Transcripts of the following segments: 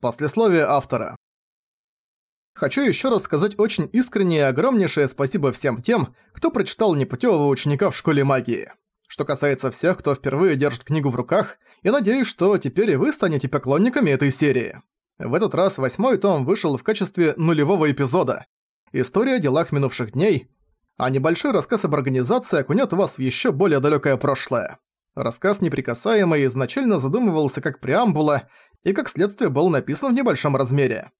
Послесловие автора. Хочу еще раз сказать очень искреннее и огромнейшее спасибо всем тем, кто прочитал непутевого ученика в школе магии. Что касается всех, кто впервые держит книгу в руках, я надеюсь, что теперь и вы станете поклонниками этой серии. В этот раз восьмой том вышел в качестве нулевого эпизода. История о делах минувших дней, а небольшой рассказ об организации окунет вас в еще более далекое прошлое. Рассказ «Неприкасаемый» изначально задумывался как преамбула и как следствие был написан в небольшом размере.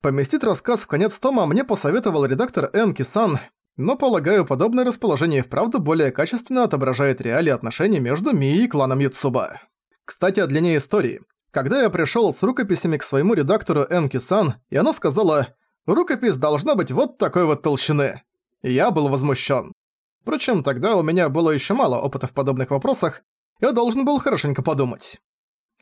Поместить рассказ в конец тома мне посоветовал редактор Эн Кисан, но, полагаю, подобное расположение вправду более качественно отображает реалии отношений между Мией и кланом Яцуба. Кстати, о длине истории. Когда я пришёл с рукописями к своему редактору Эн Кисан, и она сказала «Рукопись должна быть вот такой вот толщины». Я был возмущен. Впрочем, тогда у меня было еще мало опыта в подобных вопросах, я должен был хорошенько подумать.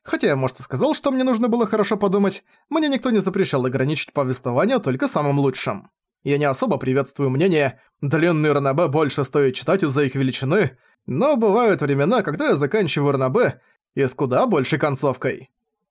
Хотя я, может, и сказал, что мне нужно было хорошо подумать, мне никто не запрещал ограничить повествование только самым лучшим. Я не особо приветствую мнение «длинный ранобе больше стоит читать из-за их величины», но бывают времена, когда я заканчиваю ранобе и с куда большей концовкой.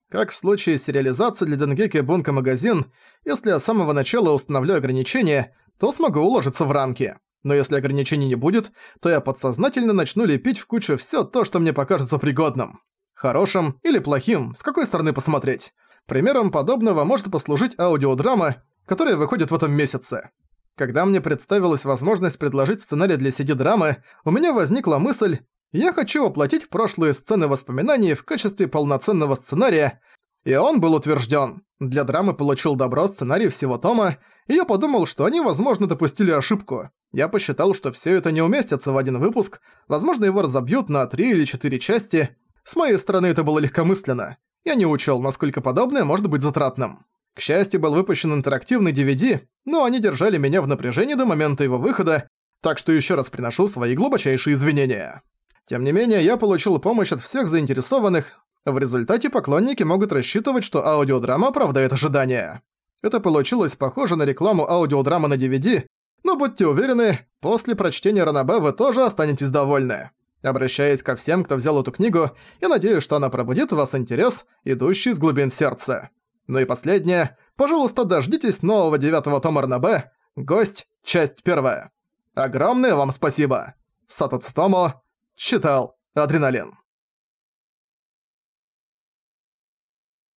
Как в случае с сериализацией для Денгеки Бунка Магазин, если я с самого начала установлю ограничения, то смогу уложиться в рамки. Но если ограничений не будет, то я подсознательно начну лепить в кучу всё то, что мне покажется пригодным. Хорошим или плохим, с какой стороны посмотреть. Примером подобного может послужить аудиодрама, которая выходит в этом месяце. Когда мне представилась возможность предложить сценарий для CD-драмы, у меня возникла мысль «Я хочу воплотить прошлые сцены воспоминаний в качестве полноценного сценария», и он был утвержден. Для драмы получил добро сценарий всего тома, и я подумал, что они, возможно, допустили ошибку. Я посчитал, что все это не уместится в один выпуск, возможно, его разобьют на три или четыре части, с моей стороны это было легкомысленно. Я не учел, насколько подобное может быть затратным. К счастью, был выпущен интерактивный DVD, но они держали меня в напряжении до момента его выхода, так что еще раз приношу свои глубочайшие извинения. Тем не менее, я получил помощь от всех заинтересованных. В результате поклонники могут рассчитывать, что аудиодрама оправдает ожидания. Это получилось похоже на рекламу аудиодрамы на DVD, но будьте уверены, после прочтения Ранабе вы тоже останетесь довольны. Обращаясь ко всем, кто взял эту книгу, я надеюсь, что она пробудит в вас интерес, идущий из глубин сердца. Ну и последнее. Пожалуйста, дождитесь нового девятого тома РНБ «Гость. Часть первая». Огромное вам спасибо. Сатоцтомо. Читал. Адреналин.